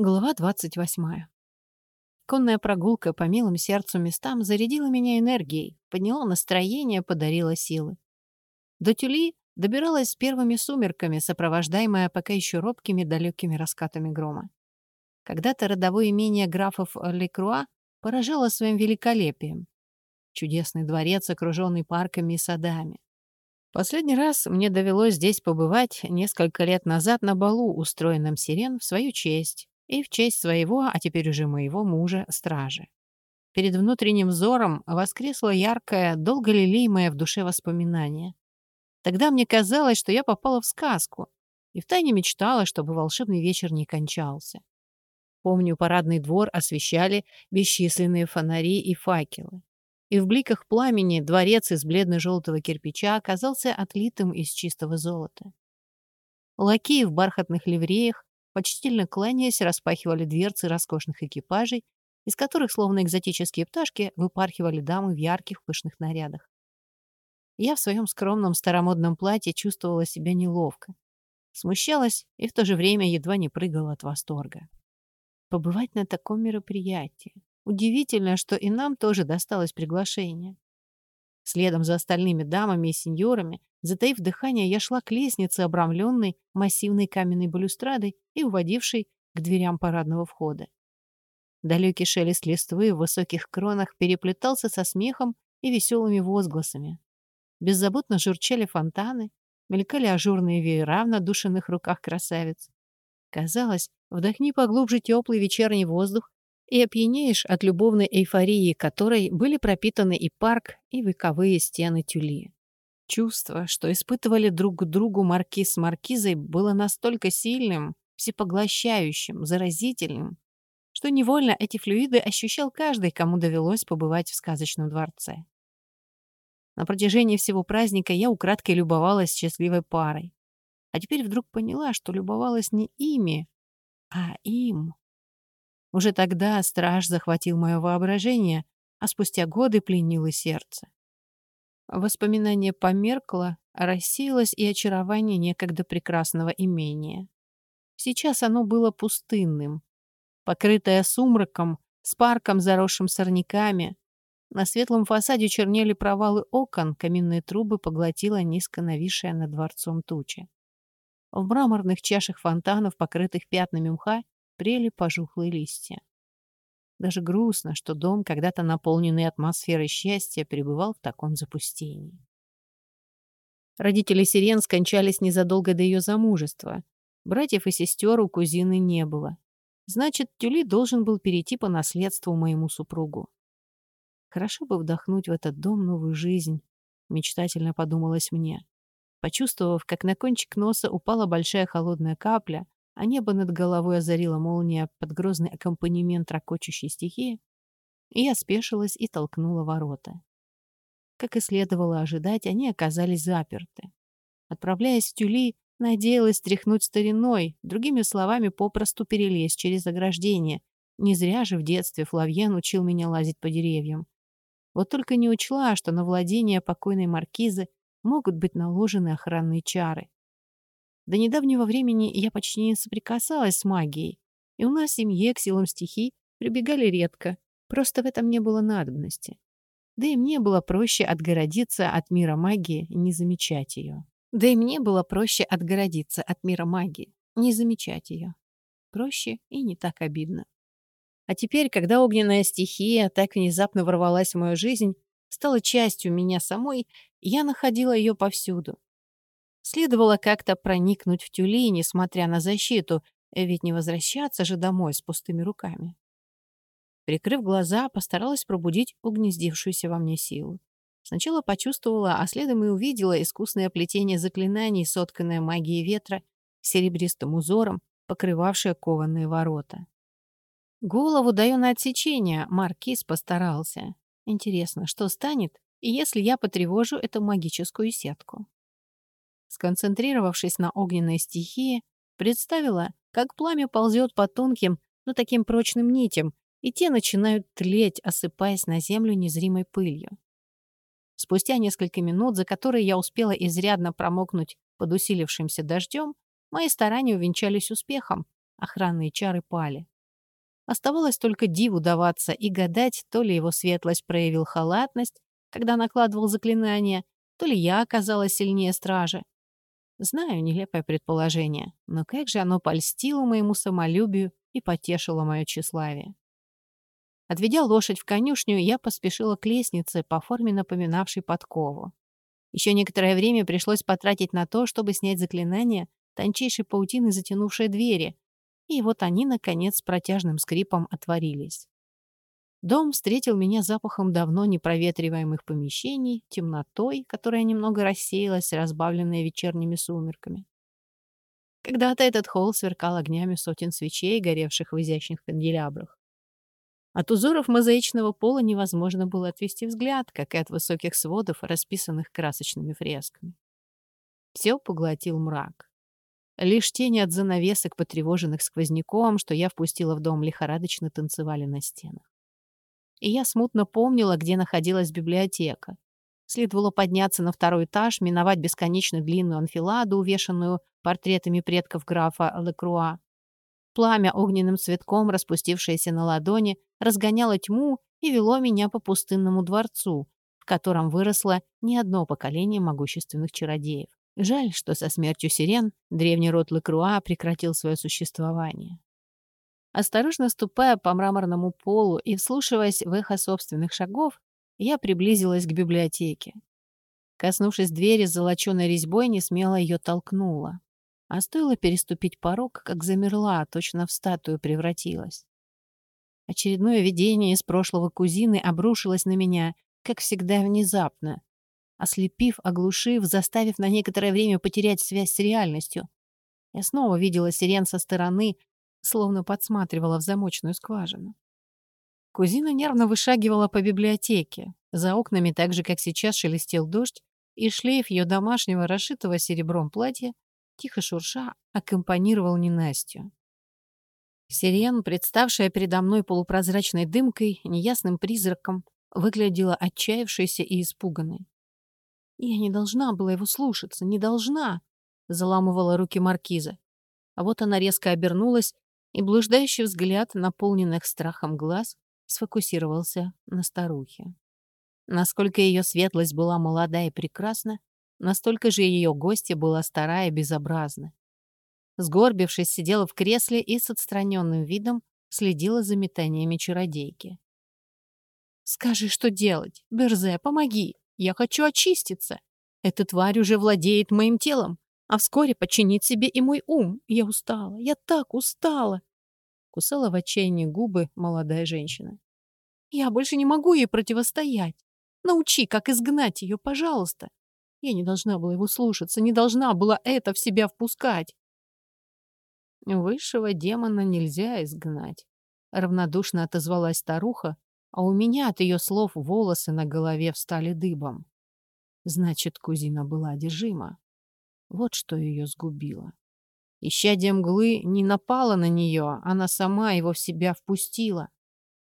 Глава 28. Конная прогулка по милым сердцу местам зарядила меня энергией, подняла настроение, подарила силы. До Тюли добиралась с первыми сумерками, сопровождаемая пока еще робкими далекими раскатами грома. Когда-то родовое имение графов Лекруа поражало своим великолепием. Чудесный дворец, окруженный парками и садами. Последний раз мне довелось здесь побывать несколько лет назад на балу, устроенном сирен в свою честь, и в честь своего, а теперь уже моего мужа, стражи. Перед внутренним взором воскресло яркое, долго лелеемое в душе воспоминание. Тогда мне казалось, что я попала в сказку, и втайне мечтала, чтобы волшебный вечер не кончался. Помню, парадный двор освещали бесчисленные фонари и факелы. И в бликах пламени дворец из бледно-желтого кирпича оказался отлитым из чистого золота. Лакеи в бархатных ливреях почтительно кланяясь, распахивали дверцы роскошных экипажей, из которых, словно экзотические пташки, выпархивали дамы в ярких пышных нарядах. Я в своем скромном старомодном платье чувствовала себя неловко. Смущалась и в то же время едва не прыгала от восторга. Побывать на таком мероприятии. Удивительно, что и нам тоже досталось приглашение. Следом за остальными дамами и сеньорами Затаив дыхание, я шла к лестнице, обрамленной массивной каменной балюстрадой и уводившей к дверям парадного входа. Далекий шелест листвы в высоких кронах переплетался со смехом и веселыми возгласами. Беззаботно журчали фонтаны, мелькали ажурные веера в надушенных руках красавиц. Казалось, вдохни поглубже теплый вечерний воздух и опьянеешь от любовной эйфории, которой были пропитаны и парк, и вековые стены тюли. Чувство, что испытывали друг к другу маркиз с маркизой, было настолько сильным, всепоглощающим, заразительным, что невольно эти флюиды ощущал каждый, кому довелось побывать в сказочном дворце. На протяжении всего праздника я украдкой любовалась счастливой парой. А теперь вдруг поняла, что любовалась не ими, а им. Уже тогда страж захватил мое воображение, а спустя годы пленил и сердце. Воспоминание померкло, рассеялось и очарование некогда прекрасного имения. Сейчас оно было пустынным, покрытое сумраком, с парком, заросшим сорняками. На светлом фасаде чернели провалы окон, каминные трубы поглотила низко нависшая над дворцом туча. В мраморных чашах фонтанов, покрытых пятнами мха, прели пожухлые листья. Даже грустно, что дом, когда-то наполненный атмосферой счастья, пребывал в таком запустении. Родители Сирен скончались незадолго до ее замужества. Братьев и сестер у кузины не было. Значит, Тюли должен был перейти по наследству моему супругу. Хорошо бы вдохнуть в этот дом новую жизнь, мечтательно подумалось мне. Почувствовав, как на кончик носа упала большая холодная капля, а небо над головой озарила молния под грозный аккомпанемент ракочущей стихии, и я спешилась и толкнула ворота. Как и следовало ожидать, они оказались заперты. Отправляясь в тюли, надеялась тряхнуть стариной, другими словами, попросту перелезть через ограждение. Не зря же в детстве Флавьен учил меня лазить по деревьям. Вот только не учла, что на владение покойной маркизы могут быть наложены охранные чары. До недавнего времени я почти не соприкасалась с магией, и у нас в семье к силам стихий прибегали редко, просто в этом не было надобности. Да и мне было проще отгородиться от мира магии и не замечать ее. Да и мне было проще отгородиться от мира магии, не замечать ее. Проще и не так обидно. А теперь, когда огненная стихия так внезапно ворвалась в мою жизнь, стала частью меня самой, я находила ее повсюду. Следовало как-то проникнуть в тюли, несмотря на защиту, ведь не возвращаться же домой с пустыми руками. Прикрыв глаза, постаралась пробудить угнездившуюся во мне силу. Сначала почувствовала, а следом и увидела искусное плетение заклинаний, сотканное магией ветра, серебристым узором, покрывавшее кованые ворота. Голову даю на отсечение, Маркиз постарался. Интересно, что станет, если я потревожу эту магическую сетку? Сконцентрировавшись на огненной стихии, представила, как пламя ползет по тонким, но таким прочным нитям, и те начинают тлеть, осыпаясь на землю незримой пылью. Спустя несколько минут, за которые я успела изрядно промокнуть под усилившимся дождем, мои старания увенчались успехом, охранные чары пали. Оставалось только диву даваться и гадать, то ли его светлость проявил халатность, когда накладывал заклинания, то ли я оказалась сильнее стражи. Знаю нелепое предположение, но как же оно польстило моему самолюбию и потешило мое тщеславие. Отведя лошадь в конюшню, я поспешила к лестнице, по форме напоминавшей подкову. Еще некоторое время пришлось потратить на то, чтобы снять заклинание тончайшей паутины, затянувшей двери, и вот они, наконец, с протяжным скрипом отворились. Дом встретил меня запахом давно непроветриваемых помещений, темнотой, которая немного рассеялась, разбавленная вечерними сумерками. Когда-то этот холл сверкал огнями сотен свечей, горевших в изящных канделябрах. От узоров мозаичного пола невозможно было отвести взгляд, как и от высоких сводов, расписанных красочными фресками. Все поглотил мрак. Лишь тени от занавесок, потревоженных сквозняком, что я впустила в дом, лихорадочно танцевали на стенах и я смутно помнила, где находилась библиотека. Следовало подняться на второй этаж, миновать бесконечно длинную анфиладу, увешанную портретами предков графа Лекруа. Пламя огненным цветком, распустившееся на ладони, разгоняло тьму и вело меня по пустынному дворцу, в котором выросло не одно поколение могущественных чародеев. Жаль, что со смертью сирен древний род Лекруа прекратил свое существование. Осторожно ступая по мраморному полу и вслушиваясь в эхо собственных шагов, я приблизилась к библиотеке. Коснувшись двери с золоченой резьбой, не смело ее толкнула. А стоило переступить порог, как замерла, точно в статую превратилась. Очередное видение из прошлого кузины обрушилось на меня, как всегда, внезапно, ослепив, оглушив, заставив на некоторое время потерять связь с реальностью. Я снова видела сирен со стороны, словно подсматривала в замочную скважину. Кузина нервно вышагивала по библиотеке. За окнами, так же, как сейчас, шелестел дождь, и шлейф ее домашнего, расшитого серебром платья, тихо шурша, аккомпанировал ненастью. Сирен, представшая передо мной полупрозрачной дымкой, неясным призраком, выглядела отчаявшейся и испуганной. «Я не должна была его слушаться, не должна!» — заламывала руки маркиза. А вот она резко обернулась и блуждающий взгляд, наполненных страхом глаз, сфокусировался на старухе. Насколько ее светлость была молода и прекрасна, настолько же ее гостья была старая и безобразна. Сгорбившись, сидела в кресле и с отстраненным видом следила за метаниями чародейки. «Скажи, что делать? Берзе, помоги! Я хочу очиститься! Эта тварь уже владеет моим телом а вскоре подчинить себе и мой ум. Я устала, я так устала. Кусала в отчаянии губы молодая женщина. Я больше не могу ей противостоять. Научи, как изгнать ее, пожалуйста. Я не должна была его слушаться, не должна была это в себя впускать. Высшего демона нельзя изгнать. Равнодушно отозвалась старуха, а у меня от ее слов волосы на голове встали дыбом. Значит, кузина была одержима. Вот что ее сгубило. Исчадие мглы не напало на нее, она сама его в себя впустила.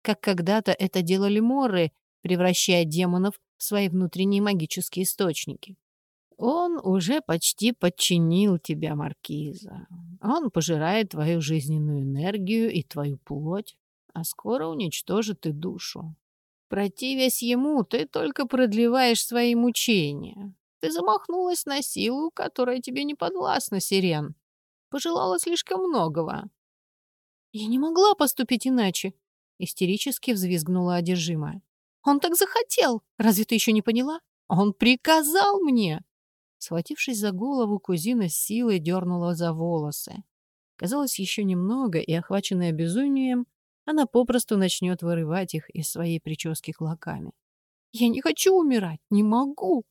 Как когда-то это делали моры, превращая демонов в свои внутренние магические источники. Он уже почти подчинил тебя, Маркиза. Он пожирает твою жизненную энергию и твою плоть, а скоро уничтожит и душу. Противясь ему, ты только продлеваешь свои мучения. Ты замахнулась на силу, которая тебе не подвластна, Сирен. Пожелала слишком многого. Я не могла поступить иначе, истерически взвизгнула одержимая. Он так захотел. Разве ты еще не поняла? Он приказал мне. Схватившись за голову, кузина с силой дернула за волосы. Казалось, еще немного, и, охваченная безумием, она попросту начнет вырывать их из своей прически клоками. «Я не хочу умирать, не могу!»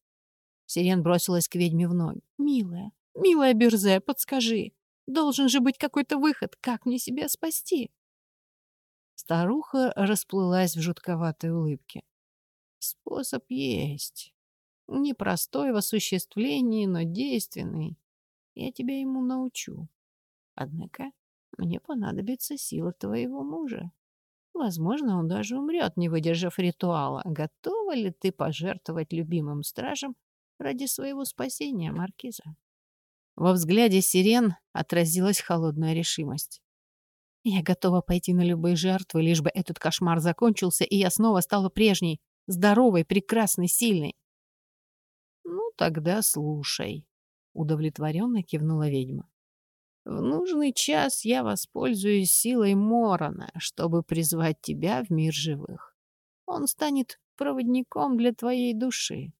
Сирен бросилась к ведьме в ноги. «Милая, милая Берзе, подскажи, должен же быть какой-то выход, как мне себя спасти?» Старуха расплылась в жутковатой улыбке. «Способ есть. Непростой в осуществлении, но действенный. Я тебя ему научу. Однако мне понадобится сила твоего мужа. Возможно, он даже умрет, не выдержав ритуала. Готова ли ты пожертвовать любимым стражем ради своего спасения, Маркиза. Во взгляде сирен отразилась холодная решимость. Я готова пойти на любые жертвы, лишь бы этот кошмар закончился, и я снова стала прежней, здоровой, прекрасной, сильной. «Ну, тогда слушай», — удовлетворенно кивнула ведьма. «В нужный час я воспользуюсь силой Морона, чтобы призвать тебя в мир живых. Он станет проводником для твоей души.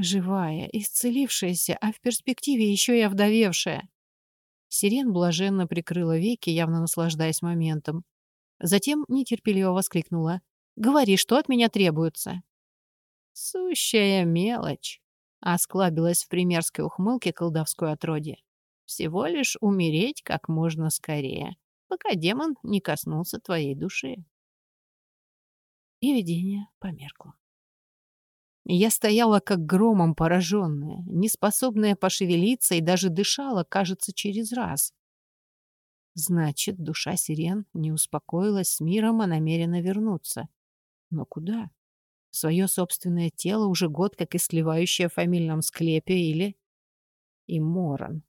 Живая, исцелившаяся, а в перспективе еще и овдовевшая. Сирен блаженно прикрыла веки, явно наслаждаясь моментом. Затем нетерпеливо воскликнула. «Говори, что от меня требуется?» «Сущая мелочь», — осклабилась в примерской ухмылке колдовской отродье. «Всего лишь умереть как можно скорее, пока демон не коснулся твоей души». И видение померкло. Я стояла как громом пораженная, неспособная пошевелиться и даже дышала, кажется, через раз. Значит, душа сирен не успокоилась с миром, а намерена вернуться. Но куда? Свое собственное тело уже год как и сливающее в фамильном склепе или... И Моран.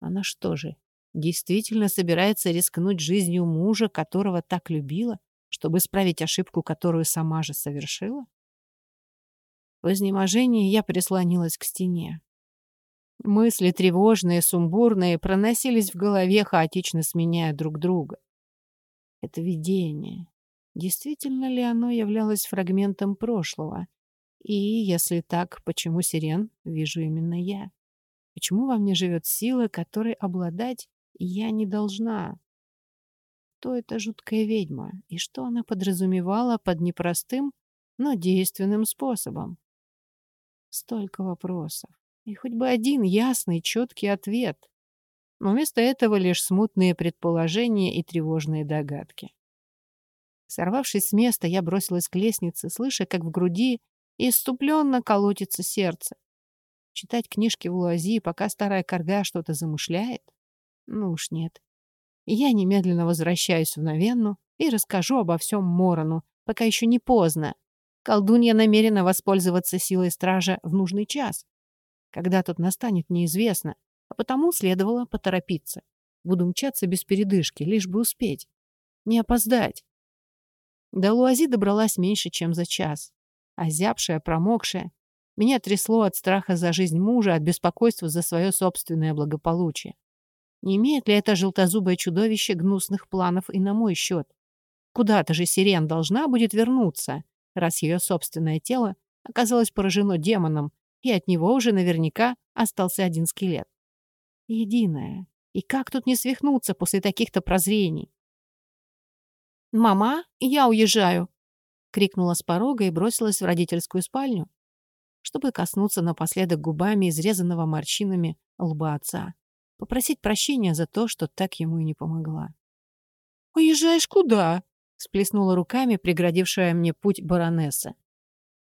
Она что же, действительно собирается рискнуть жизнью мужа, которого так любила, чтобы исправить ошибку, которую сама же совершила? В изнеможении я прислонилась к стене. Мысли тревожные, сумбурные проносились в голове, хаотично сменяя друг друга. Это видение. Действительно ли оно являлось фрагментом прошлого? И, если так, почему сирен вижу именно я? Почему во мне живет сила, которой обладать я не должна? Кто эта жуткая ведьма? И что она подразумевала под непростым, но действенным способом? Столько вопросов. И хоть бы один ясный, четкий ответ. Но вместо этого лишь смутные предположения и тревожные догадки. Сорвавшись с места, я бросилась к лестнице, слыша, как в груди иступленно колотится сердце. Читать книжки в Луази, пока старая корга что-то замышляет? Ну уж нет. Я немедленно возвращаюсь в Новенну и расскажу обо всем Морону, пока еще не поздно. Колдунья намерена воспользоваться силой стража в нужный час. Когда тот настанет, неизвестно, а потому следовало поторопиться. Буду мчаться без передышки, лишь бы успеть. Не опоздать. До Луази добралась меньше, чем за час. Озябшая, промокшая. Меня трясло от страха за жизнь мужа, от беспокойства за свое собственное благополучие. Не имеет ли это желтозубое чудовище гнусных планов и на мой счет? Куда-то же Сирен должна будет вернуться раз ее собственное тело оказалось поражено демоном, и от него уже наверняка остался один скелет. Единое. И как тут не свихнуться после таких-то прозрений? «Мама, я уезжаю!» — крикнула с порога и бросилась в родительскую спальню, чтобы коснуться напоследок губами изрезанного морщинами лба отца, попросить прощения за то, что так ему и не помогла. «Уезжаешь куда?» Сплеснула руками, преградившая мне путь баронесса.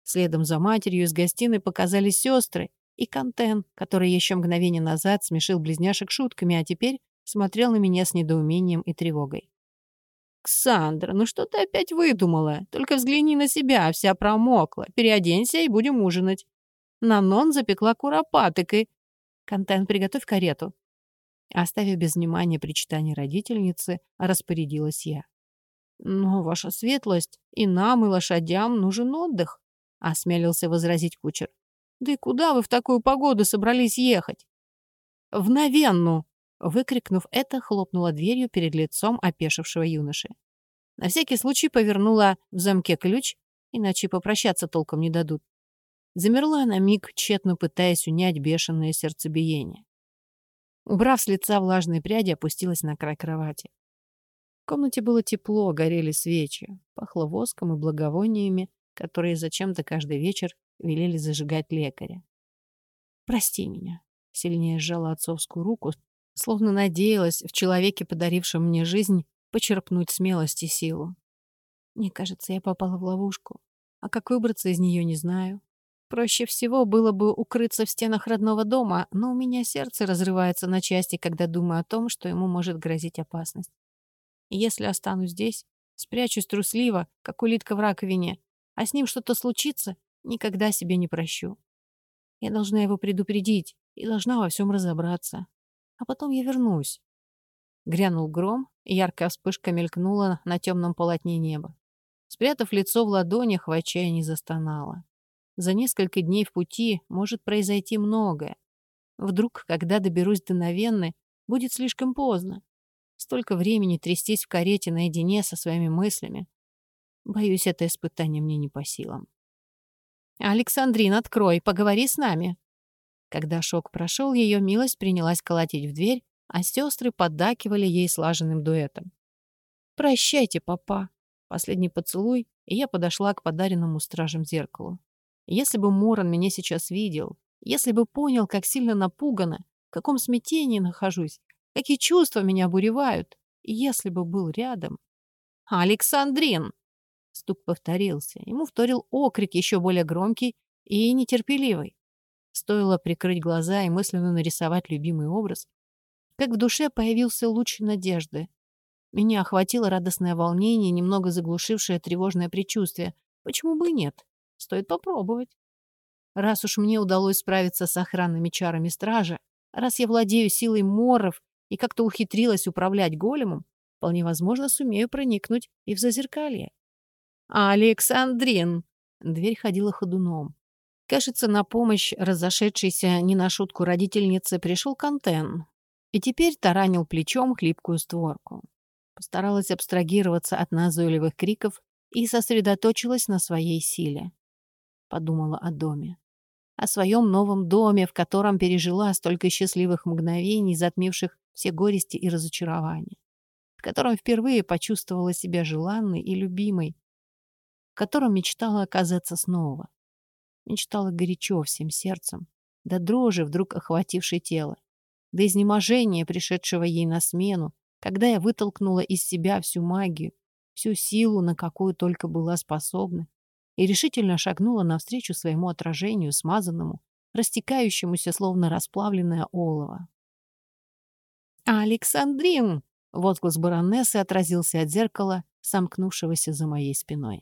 Следом за матерью из гостиной показались сестры и Кантен, который еще мгновение назад смешил близняшек шутками, а теперь смотрел на меня с недоумением и тревогой. «Ксандра, ну что ты опять выдумала? Только взгляни на себя, вся промокла. Переоденься и будем ужинать». Нанон запекла куропаток и... «Кантен, приготовь карету». Оставив без внимания причитание родительницы, распорядилась я. «Но, ваша светлость, и нам, и лошадям нужен отдых», — осмелился возразить кучер. «Да и куда вы в такую погоду собрались ехать?» «В Новенну!» — выкрикнув это, хлопнула дверью перед лицом опешившего юноши. На всякий случай повернула в замке ключ, иначе попрощаться толком не дадут. Замерла на миг, тщетно пытаясь унять бешеное сердцебиение. Убрав с лица влажные пряди, опустилась на край кровати. Комнате было тепло, горели свечи, пахло воском и благовониями, которые зачем-то каждый вечер велели зажигать лекаря. «Прости меня», — сильнее сжала отцовскую руку, словно надеялась в человеке, подарившем мне жизнь, почерпнуть смелость и силу. Мне кажется, я попала в ловушку, а как выбраться из нее не знаю. Проще всего было бы укрыться в стенах родного дома, но у меня сердце разрывается на части, когда думаю о том, что ему может грозить опасность. Если останусь здесь, спрячусь трусливо, как улитка в раковине, а с ним что-то случится, никогда себе не прощу. Я должна его предупредить и должна во всем разобраться. А потом я вернусь. Грянул гром, и яркая вспышка мелькнула на темном полотне неба. Спрятав лицо в ладонях, в отчаянии застонала. За несколько дней в пути может произойти многое. Вдруг, когда доберусь до Новенны, будет слишком поздно. Столько времени трястись в карете наедине со своими мыслями. Боюсь, это испытание мне не по силам. «Александрин, открой, поговори с нами!» Когда шок прошел, ее милость принялась колотить в дверь, а сестры поддакивали ей слаженным дуэтом. «Прощайте, папа!» Последний поцелуй, и я подошла к подаренному стражем зеркалу. Если бы Моран меня сейчас видел, если бы понял, как сильно напугана, в каком смятении нахожусь, какие чувства меня обуревают, если бы был рядом... «Александрин!» Стук повторился. Ему вторил окрик, еще более громкий и нетерпеливый. Стоило прикрыть глаза и мысленно нарисовать любимый образ, как в душе появился луч надежды. Меня охватило радостное волнение, немного заглушившее тревожное предчувствие. Почему бы и нет? Стоит попробовать. Раз уж мне удалось справиться с охранными чарами стража, раз я владею силой моров и как-то ухитрилась управлять големом, вполне возможно, сумею проникнуть и в зазеркалье. «Александрин!» Дверь ходила ходуном. Кажется, на помощь разошедшейся не на шутку родительнице пришел Кантен. И теперь таранил плечом хлипкую створку. Постаралась абстрагироваться от назойливых криков и сосредоточилась на своей силе. Подумала о доме. О своем новом доме, в котором пережила столько счастливых мгновений, затмивших все горести и разочарования. В котором впервые почувствовала себя желанной и любимой, в котором мечтала оказаться снова. Мечтала горячо всем сердцем, до дрожи, вдруг охватившей тело, до изнеможения, пришедшего ей на смену, когда я вытолкнула из себя всю магию, всю силу, на какую только была способна, и решительно шагнула навстречу своему отражению, смазанному, растекающемуся, словно расплавленное олово. «Александрин!» — возглас баронессы отразился от зеркала, сомкнувшегося за моей спиной.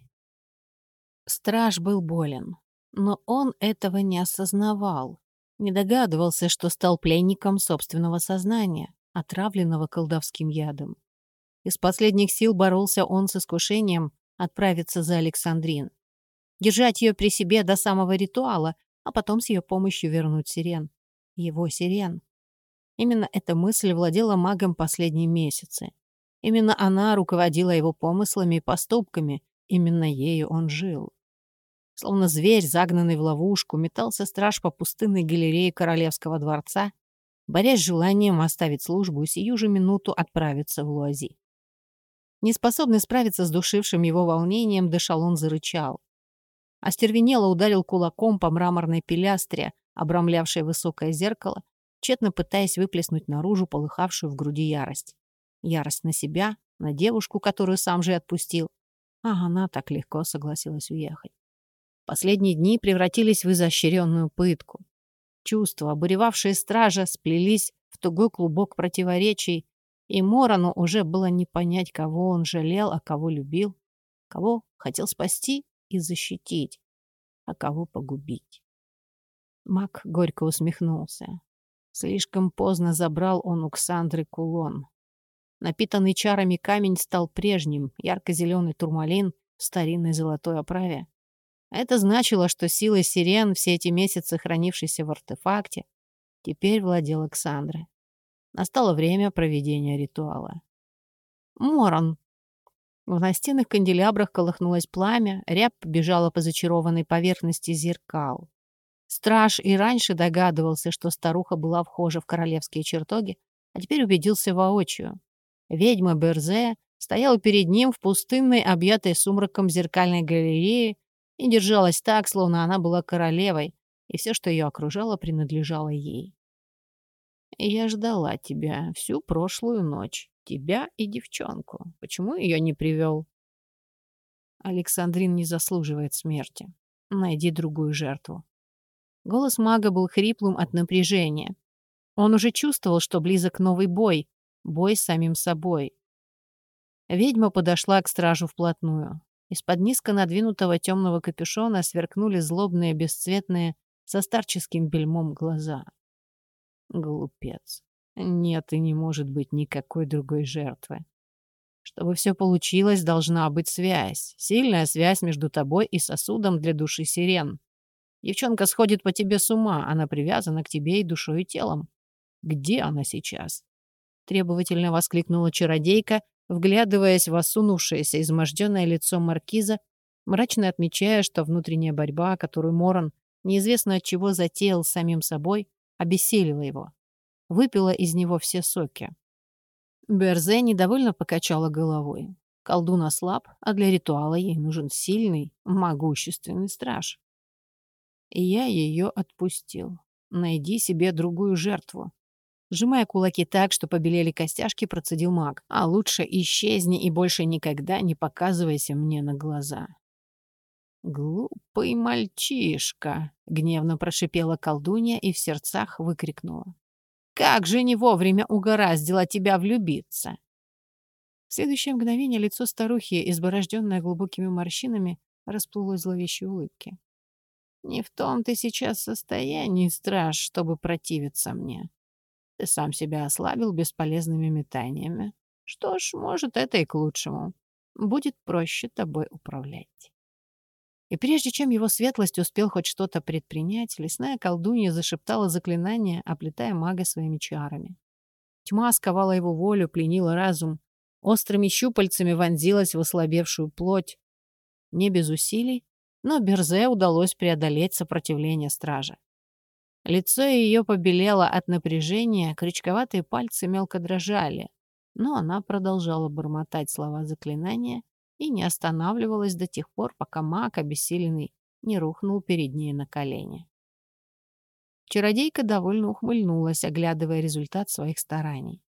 Страж был болен, но он этого не осознавал, не догадывался, что стал пленником собственного сознания, отравленного колдовским ядом. Из последних сил боролся он с искушением отправиться за Александрин, держать ее при себе до самого ритуала, а потом с ее помощью вернуть сирен. Его сирен. Именно эта мысль владела магом последние месяцы. Именно она руководила его помыслами и поступками, именно ею он жил. Словно зверь, загнанный в ловушку, метался страж по пустынной галерее королевского дворца, борясь с желанием оставить службу и сию же минуту отправиться в Луази. Неспособный справиться с душившим его волнением, Дешалон зарычал. Остервенело ударил кулаком по мраморной пилястре, обрамлявшей высокое зеркало, тщетно пытаясь выплеснуть наружу полыхавшую в груди ярость. Ярость на себя, на девушку, которую сам же отпустил. А она так легко согласилась уехать. Последние дни превратились в изощренную пытку. Чувства, обуревавшие стража, сплелись в тугой клубок противоречий, и Морону уже было не понять, кого он жалел, а кого любил, кого хотел спасти и защитить, а кого погубить. Мак горько усмехнулся. Слишком поздно забрал он у Ксандры кулон. Напитанный чарами камень стал прежним, ярко-зеленый турмалин в старинной золотой оправе. Это значило, что силой сирен, все эти месяцы хранившейся в артефакте, теперь владел Александра. Настало время проведения ритуала. Морон. В настенных канделябрах колыхнулось пламя, ряб побежала по зачарованной поверхности зеркал. Страж и раньше догадывался, что старуха была вхожа в королевские чертоги, а теперь убедился воочию. Ведьма Берзе стояла перед ним в пустынной, объятой сумраком зеркальной галерее и держалась так, словно она была королевой, и все, что ее окружало, принадлежало ей. «Я ждала тебя всю прошлую ночь, тебя и девчонку. Почему ее не привел?» «Александрин не заслуживает смерти. Найди другую жертву». Голос мага был хриплым от напряжения. Он уже чувствовал, что близок новый бой, бой с самим собой. Ведьма подошла к стражу вплотную. Из-под низко надвинутого темного капюшона сверкнули злобные, бесцветные, со старческим бельмом глаза. Глупец. Нет и не может быть никакой другой жертвы. Чтобы все получилось, должна быть связь. Сильная связь между тобой и сосудом для души сирен. Девчонка сходит по тебе с ума, она привязана к тебе и душой, и телом. Где она сейчас? Требовательно воскликнула чародейка, вглядываясь в осунувшееся, изможденное лицо маркиза, мрачно отмечая, что внутренняя борьба, которую Моран неизвестно от чего затеял самим собой, обессилила его. Выпила из него все соки. Берзе недовольно покачала головой. Колдун ослаб, а для ритуала ей нужен сильный, могущественный страж. И я ее отпустил. Найди себе другую жертву. Сжимая кулаки так, что побелели костяшки, процедил маг. А лучше исчезни и больше никогда не показывайся мне на глаза. «Глупый мальчишка!» — гневно прошипела колдунья и в сердцах выкрикнула. Как же не вовремя угораздило тебя влюбиться!» В следующее мгновение лицо старухи, изборожденное глубокими морщинами, расплылось зловещей улыбки. «Не в том ты сейчас состоянии, страж, чтобы противиться мне. Ты сам себя ослабил бесполезными метаниями. Что ж, может, это и к лучшему. Будет проще тобой управлять». И прежде чем его светлость успел хоть что-то предпринять, лесная колдунья зашептала заклинание, оплетая мага своими чарами. Тьма сковала его волю, пленила разум. Острыми щупальцами вонзилась в ослабевшую плоть. Не без усилий, но Берзе удалось преодолеть сопротивление стража. Лицо ее побелело от напряжения, крючковатые пальцы мелко дрожали, но она продолжала бормотать слова заклинания, и не останавливалась до тех пор, пока маг, обессиленный, не рухнул перед ней на колени. Чародейка довольно ухмыльнулась, оглядывая результат своих стараний.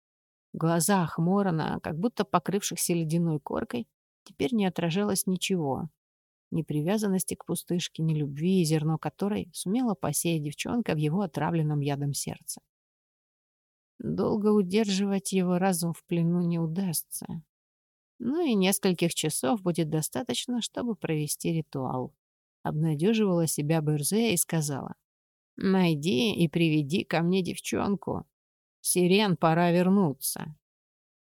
В глазах Морона, как будто покрывшихся ледяной коркой, теперь не отражалось ничего. Ни привязанности к пустышке, ни любви, зерно которой сумела посеять девчонка в его отравленном ядом сердце. Долго удерживать его разум в плену не удастся. Ну и нескольких часов будет достаточно, чтобы провести ритуал. Обнадеживала себя Берзе и сказала. «Найди и приведи ко мне девчонку. Сирен, пора вернуться.